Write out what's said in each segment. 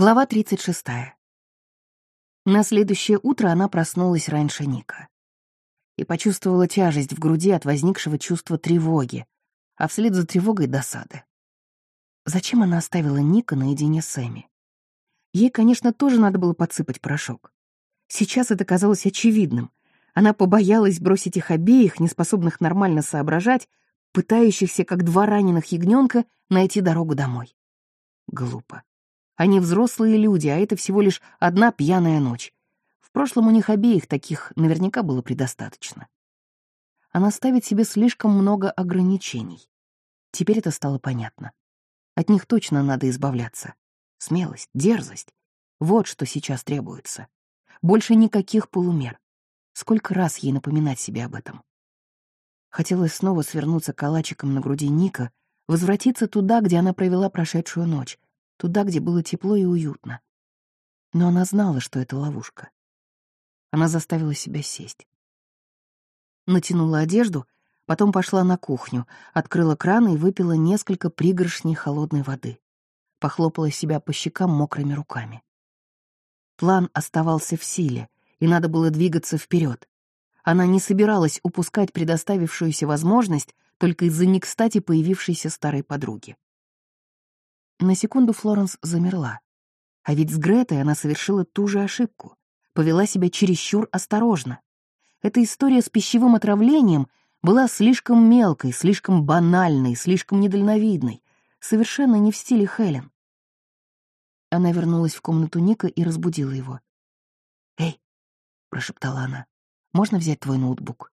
Глава 36. На следующее утро она проснулась раньше Ника и почувствовала тяжесть в груди от возникшего чувства тревоги, а вслед за тревогой — досады. Зачем она оставила Ника наедине с Эми? Ей, конечно, тоже надо было подсыпать порошок. Сейчас это казалось очевидным. Она побоялась бросить их обеих, неспособных нормально соображать, пытающихся, как два раненых ягненка, найти дорогу домой. Глупо. Они взрослые люди, а это всего лишь одна пьяная ночь. В прошлом у них обеих таких наверняка было предостаточно. Она ставит себе слишком много ограничений. Теперь это стало понятно. От них точно надо избавляться. Смелость, дерзость — вот что сейчас требуется. Больше никаких полумер. Сколько раз ей напоминать себе об этом? Хотелось снова свернуться калачиком на груди Ника, возвратиться туда, где она провела прошедшую ночь, туда, где было тепло и уютно. Но она знала, что это ловушка. Она заставила себя сесть. Натянула одежду, потом пошла на кухню, открыла кран и выпила несколько пригоршней холодной воды. Похлопала себя по щекам мокрыми руками. План оставался в силе, и надо было двигаться вперед. Она не собиралась упускать предоставившуюся возможность только из-за некстати появившейся старой подруги. На секунду Флоренс замерла. А ведь с Гретой она совершила ту же ошибку. Повела себя чересчур осторожно. Эта история с пищевым отравлением была слишком мелкой, слишком банальной, слишком недальновидной, совершенно не в стиле Хелен. Она вернулась в комнату Ника и разбудила его. «Эй», — прошептала она, — «можно взять твой ноутбук?»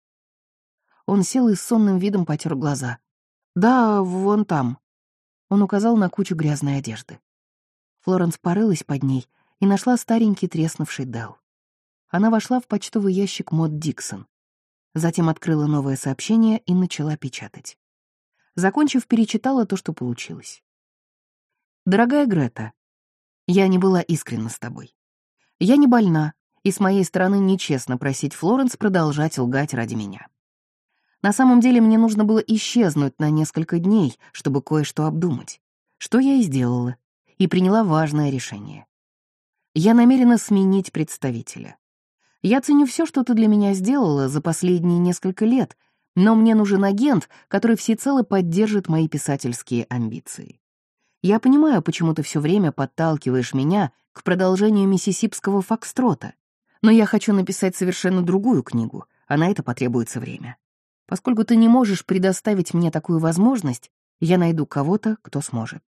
Он сел и с сонным видом потер глаза. «Да, вон там», он указал на кучу грязной одежды. Флоренс порылась под ней и нашла старенький треснувший Дел. Она вошла в почтовый ящик Мод Диксон. Затем открыла новое сообщение и начала печатать. Закончив, перечитала то, что получилось. «Дорогая Грета, я не была искренна с тобой. Я не больна, и с моей стороны нечестно просить Флоренс продолжать лгать ради меня. На самом деле мне нужно было исчезнуть на несколько дней, чтобы кое-что обдумать. Что я и сделала. И приняла важное решение. Я намерена сменить представителя. Я ценю все, что ты для меня сделала за последние несколько лет, но мне нужен агент, который всецело поддержит мои писательские амбиции. Я понимаю, почему ты все время подталкиваешь меня к продолжению миссисипского фокстрота, но я хочу написать совершенно другую книгу, а на это потребуется время. Поскольку ты не можешь предоставить мне такую возможность, я найду кого-то, кто сможет.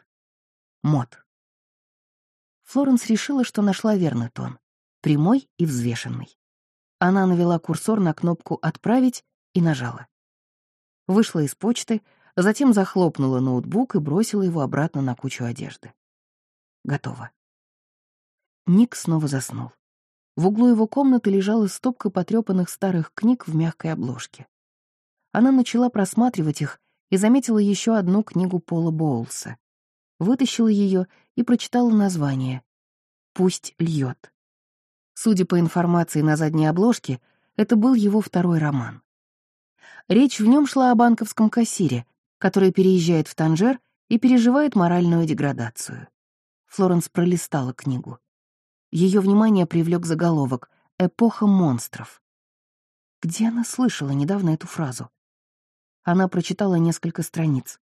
Мод. Флоренс решила, что нашла верный тон. Прямой и взвешенный. Она навела курсор на кнопку «Отправить» и нажала. Вышла из почты, затем захлопнула ноутбук и бросила его обратно на кучу одежды. Готово. Ник снова заснул. В углу его комнаты лежала стопка потрепанных старых книг в мягкой обложке она начала просматривать их и заметила еще одну книгу Пола Боулса. Вытащила ее и прочитала название «Пусть льет». Судя по информации на задней обложке, это был его второй роман. Речь в нем шла о банковском кассире, который переезжает в Танжер и переживает моральную деградацию. Флоренс пролистала книгу. Ее внимание привлек заголовок «Эпоха монстров». Где она слышала недавно эту фразу? Она прочитала несколько страниц.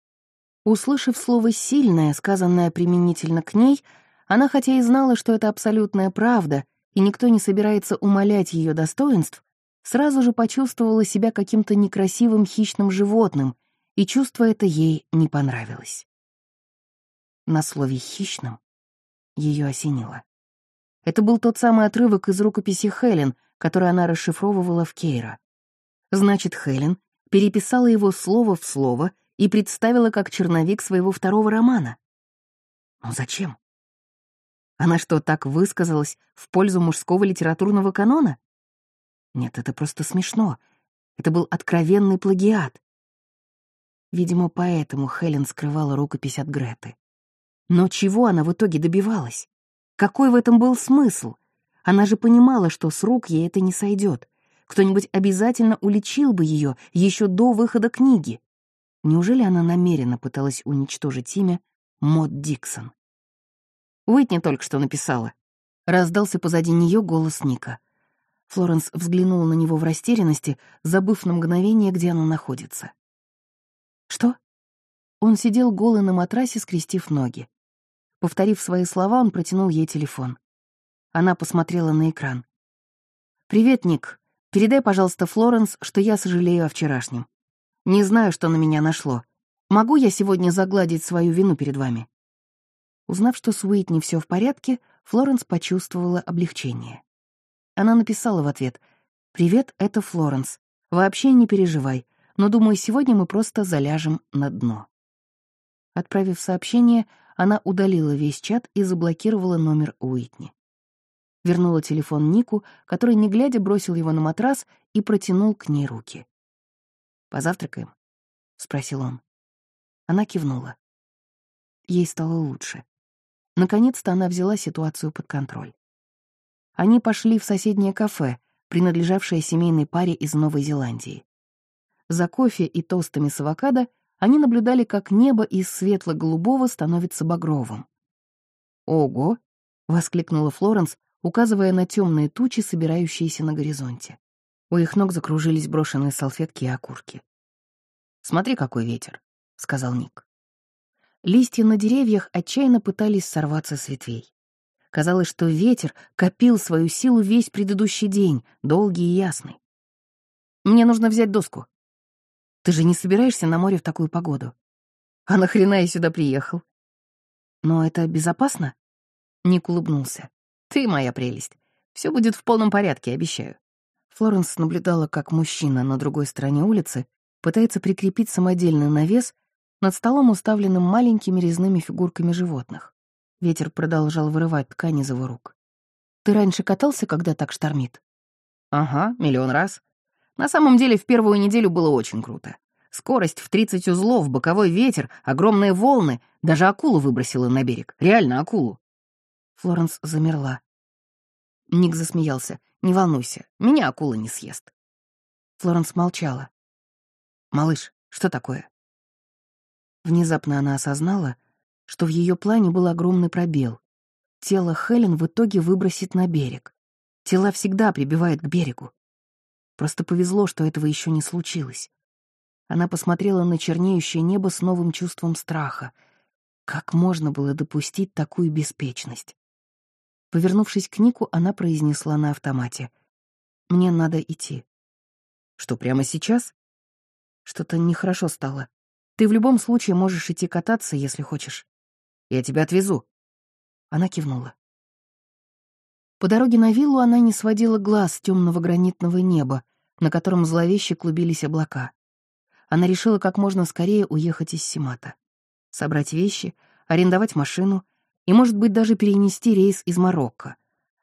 Услышав слово «сильное», сказанное применительно к ней, она хотя и знала, что это абсолютная правда, и никто не собирается умалять ее достоинств, сразу же почувствовала себя каким-то некрасивым хищным животным, и чувство это ей не понравилось. На слове «хищным» ее осенило. Это был тот самый отрывок из рукописи Хелен, который она расшифровывала в Кейра. Значит, Хелен переписала его слово в слово и представила как черновик своего второго романа. Но зачем? Она что, так высказалась в пользу мужского литературного канона? Нет, это просто смешно. Это был откровенный плагиат. Видимо, поэтому Хелен скрывала рукопись от Греты. Но чего она в итоге добивалась? Какой в этом был смысл? Она же понимала, что с рук ей это не сойдет. Кто-нибудь обязательно уличил бы ее еще до выхода книги. Неужели она намеренно пыталась уничтожить имя Мод Диксон? Уитни только что написала. Раздался позади нее голос Ника. Флоренс взглянула на него в растерянности, забыв на мгновение, где она находится. «Что?» Он сидел голый на матрасе, скрестив ноги. Повторив свои слова, он протянул ей телефон. Она посмотрела на экран. «Привет, Ник. Передай, пожалуйста, Флоренс, что я сожалею о вчерашнем. Не знаю, что на меня нашло. Могу я сегодня загладить свою вину перед вами?» Узнав, что с Уитни все в порядке, Флоренс почувствовала облегчение. Она написала в ответ «Привет, это Флоренс. Вообще не переживай, но, думаю, сегодня мы просто заляжем на дно». Отправив сообщение, она удалила весь чат и заблокировала номер Уитни. Вернула телефон Нику, который, не глядя, бросил его на матрас и протянул к ней руки. «Позавтракаем?» — спросил он. Она кивнула. Ей стало лучше. Наконец-то она взяла ситуацию под контроль. Они пошли в соседнее кафе, принадлежавшее семейной паре из Новой Зеландии. За кофе и тостами с авокадо они наблюдали, как небо из светло-голубого становится багровым. «Ого!» — воскликнула Флоренс, указывая на темные тучи, собирающиеся на горизонте. У их ног закружились брошенные салфетки и окурки. «Смотри, какой ветер», — сказал Ник. Листья на деревьях отчаянно пытались сорваться с ветвей. Казалось, что ветер копил свою силу весь предыдущий день, долгий и ясный. «Мне нужно взять доску». «Ты же не собираешься на море в такую погоду?» «А нахрена я сюда приехал?» «Но это безопасно?» Ник улыбнулся. «Ты моя прелесть. Все будет в полном порядке, обещаю». Флоренс наблюдала, как мужчина на другой стороне улицы пытается прикрепить самодельный навес над столом, уставленным маленькими резными фигурками животных. Ветер продолжал вырывать ткань из его рук. «Ты раньше катался, когда так штормит?» «Ага, миллион раз. На самом деле, в первую неделю было очень круто. Скорость в 30 узлов, боковой ветер, огромные волны, даже акулу выбросила на берег. Реально акулу». Флоренс замерла. Ник засмеялся. «Не волнуйся, меня акула не съест». Флоренс молчала. «Малыш, что такое?» Внезапно она осознала, что в ее плане был огромный пробел. Тело Хелен в итоге выбросит на берег. Тела всегда прибивают к берегу. Просто повезло, что этого еще не случилось. Она посмотрела на чернеющее небо с новым чувством страха. Как можно было допустить такую беспечность? Повернувшись к Нику, она произнесла на автомате. «Мне надо идти». «Что, прямо сейчас?» Что-то нехорошо стало. Ты в любом случае можешь идти кататься, если хочешь. Я тебя отвезу». Она кивнула. По дороге на виллу она не сводила глаз с темного гранитного неба, на котором зловеще клубились облака. Она решила как можно скорее уехать из Симата. Собрать вещи, арендовать машину и, может быть, даже перенести рейс из Марокко.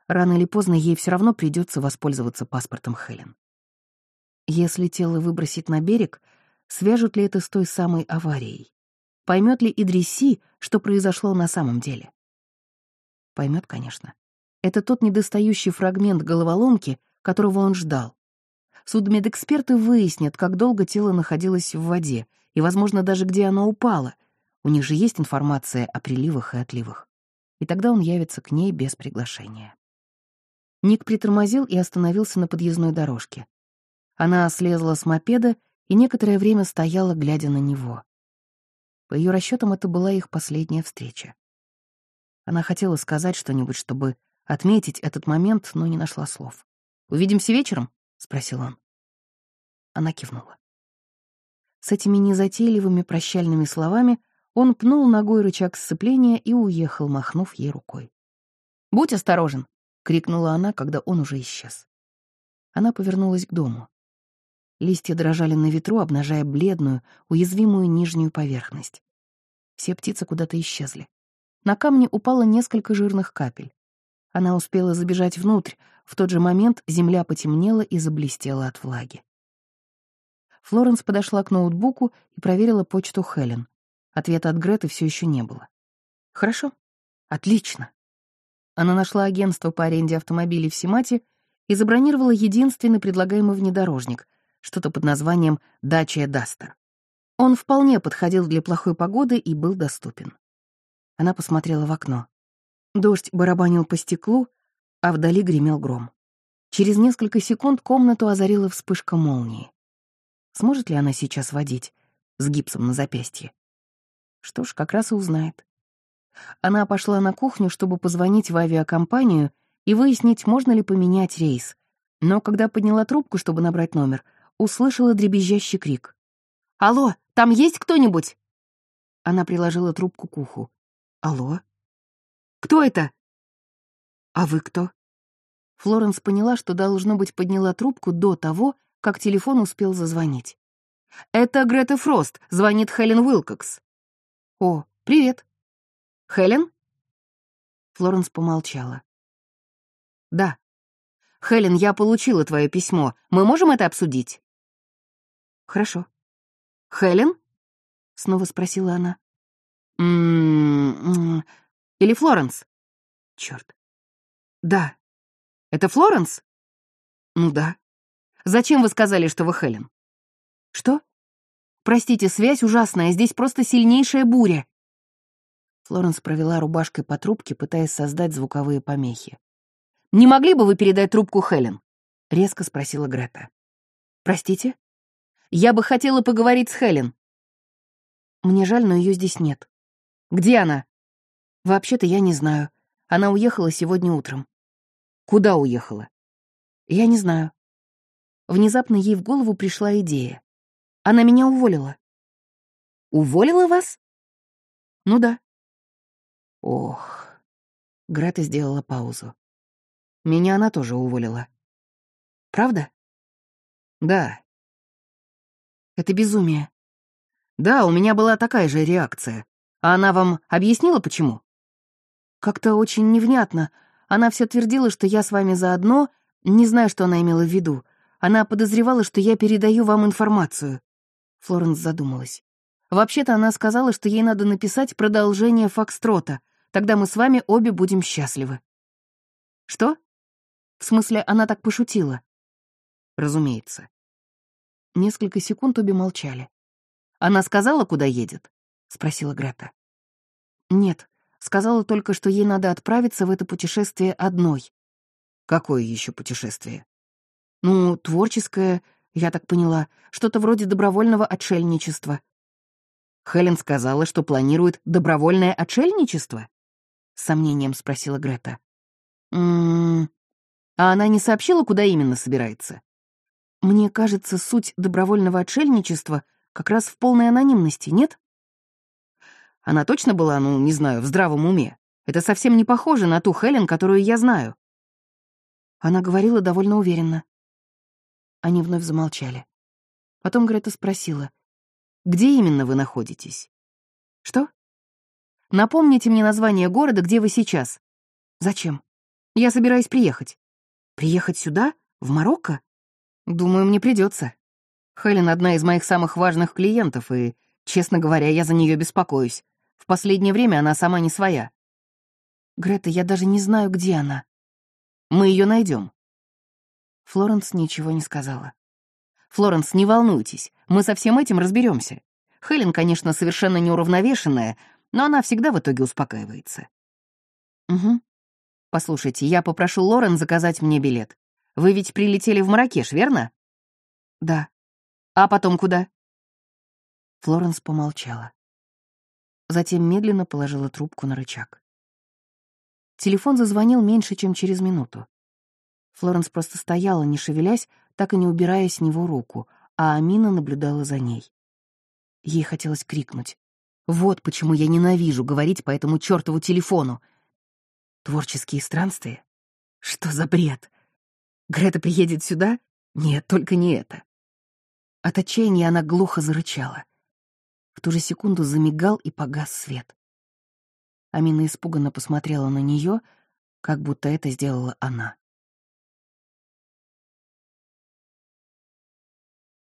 Рано или поздно ей все равно придется воспользоваться паспортом Хелен. Если тело выбросить на берег — свяжут ли это с той самой аварией? Поймет ли Идриси, что произошло на самом деле? Поймет, конечно. Это тот недостающий фрагмент головоломки, которого он ждал. Судмедэксперты выяснят, как долго тело находилось в воде, и, возможно, даже где оно упало. У них же есть информация о приливах и отливах. И тогда он явится к ней без приглашения. Ник притормозил и остановился на подъездной дорожке. Она слезла с мопеда и некоторое время стояла, глядя на него. По ее расчетам, это была их последняя встреча. Она хотела сказать что-нибудь, чтобы отметить этот момент, но не нашла слов. «Увидимся вечером?» — спросил он. Она кивнула. С этими незатейливыми прощальными словами он пнул ногой рычаг сцепления и уехал, махнув ей рукой. «Будь осторожен!» — крикнула она, когда он уже исчез. Она повернулась к дому. Листья дрожали на ветру, обнажая бледную, уязвимую нижнюю поверхность. Все птицы куда-то исчезли. На камне упало несколько жирных капель. Она успела забежать внутрь. В тот же момент земля потемнела и заблестела от влаги. Флоренс подошла к ноутбуку и проверила почту Хелен. Ответа от Греты все еще не было. «Хорошо. Отлично». Она нашла агентство по аренде автомобилей в Симате и забронировала единственный предлагаемый внедорожник, что-то под названием «Дача Дастер». Он вполне подходил для плохой погоды и был доступен. Она посмотрела в окно. Дождь барабанил по стеклу, а вдали гремел гром. Через несколько секунд комнату озарила вспышка молнии. Сможет ли она сейчас водить с гипсом на запястье? Что ж, как раз и узнает. Она пошла на кухню, чтобы позвонить в авиакомпанию и выяснить, можно ли поменять рейс. Но когда подняла трубку, чтобы набрать номер, услышала дребезжащий крик. «Алло, там есть кто-нибудь?» Она приложила трубку к уху. «Алло? Кто это?» «А вы кто?» Флоренс поняла, что, должно быть, подняла трубку до того, как телефон успел зазвонить. «Это Грета Фрост», — звонит Хелен Уилкокс. «О, привет». «Хелен?» Флоренс помолчала. «Да. Хелен, я получила твое письмо. Мы можем это обсудить?» «Хорошо». «Хелен?» — снова спросила она. «М-м-м... Или Флоренс?» «Чёрт». «Да. Это Флоренс?» «Ну да». «Зачем вы сказали, что вы Хелен?» «Что?» «Простите, связь ужасная, здесь просто сильнейшая буря». Флоренс провела рубашкой по трубке, пытаясь создать звуковые помехи. «Не могли бы вы передать трубку Хелен?» — резко спросила Грета. «Простите?» «Я бы хотела поговорить с Хелен». «Мне жаль, но ее здесь нет». «Где она?» «Вообще-то я не знаю. Она уехала сегодня утром». «Куда уехала?» «Я не знаю». Внезапно ей в голову пришла идея. Она меня уволила. «Уволила вас?» «Ну да». Ох. Грета сделала паузу. Меня она тоже уволила. Правда? Да. Это безумие. Да, у меня была такая же реакция. А она вам объяснила, почему? Как-то очень невнятно. Она все твердила, что я с вами заодно, не знаю, что она имела в виду. Она подозревала, что я передаю вам информацию. Флоренс задумалась. Вообще-то она сказала, что ей надо написать продолжение Фокстрота — Тогда мы с вами обе будем счастливы». «Что?» «В смысле, она так пошутила?» «Разумеется». Несколько секунд обе молчали. «Она сказала, куда едет?» — спросила Грета. «Нет, сказала только, что ей надо отправиться в это путешествие одной». «Какое еще путешествие?» «Ну, творческое, я так поняла, что-то вроде добровольного отшельничества». Хелен сказала, что планирует добровольное отшельничество? — с сомнением спросила Грета. «М-м-м... А она не сообщила, куда именно собирается?» «Мне кажется, суть добровольного отшельничества как раз в полной анонимности, нет?» Она точно была, ну, не знаю, в здравом уме. Это совсем не похоже на ту Хелен, которую я знаю. Она говорила довольно уверенно. Они вновь замолчали. Потом Грета спросила, «Где именно вы находитесь?» «Что?» Напомните мне название города, где вы сейчас. Зачем? Я собираюсь приехать. Приехать сюда? В Марокко? Думаю, мне придется. Хелен одна из моих самых важных клиентов, и, честно говоря, я за нее беспокоюсь. В последнее время она сама не своя. Грета, я даже не знаю, где она. Мы ее найдем. Флоренс ничего не сказала. Флоренс, не волнуйтесь, мы со всем этим разберемся. Хелен, конечно, совершенно неуравновешенная, но она всегда в итоге успокаивается. Угу. Послушайте, я попрошу Лорен заказать мне билет. Вы ведь прилетели в Маракеш, верно? Да. А потом куда? Флоренс помолчала. Затем медленно положила трубку на рычаг. Телефон зазвонил меньше, чем через минуту. Флоренс просто стояла, не шевелясь, так и не убирая с него руку, а Амина наблюдала за ней. Ей хотелось крикнуть. Вот почему я ненавижу говорить по этому чертову телефону. Творческие странствия? Что за бред? Грета приедет сюда? Нет, только не это. От отчаяния она глухо зарычала. В ту же секунду замигал и погас свет. Амина испуганно посмотрела на нее, как будто это сделала она.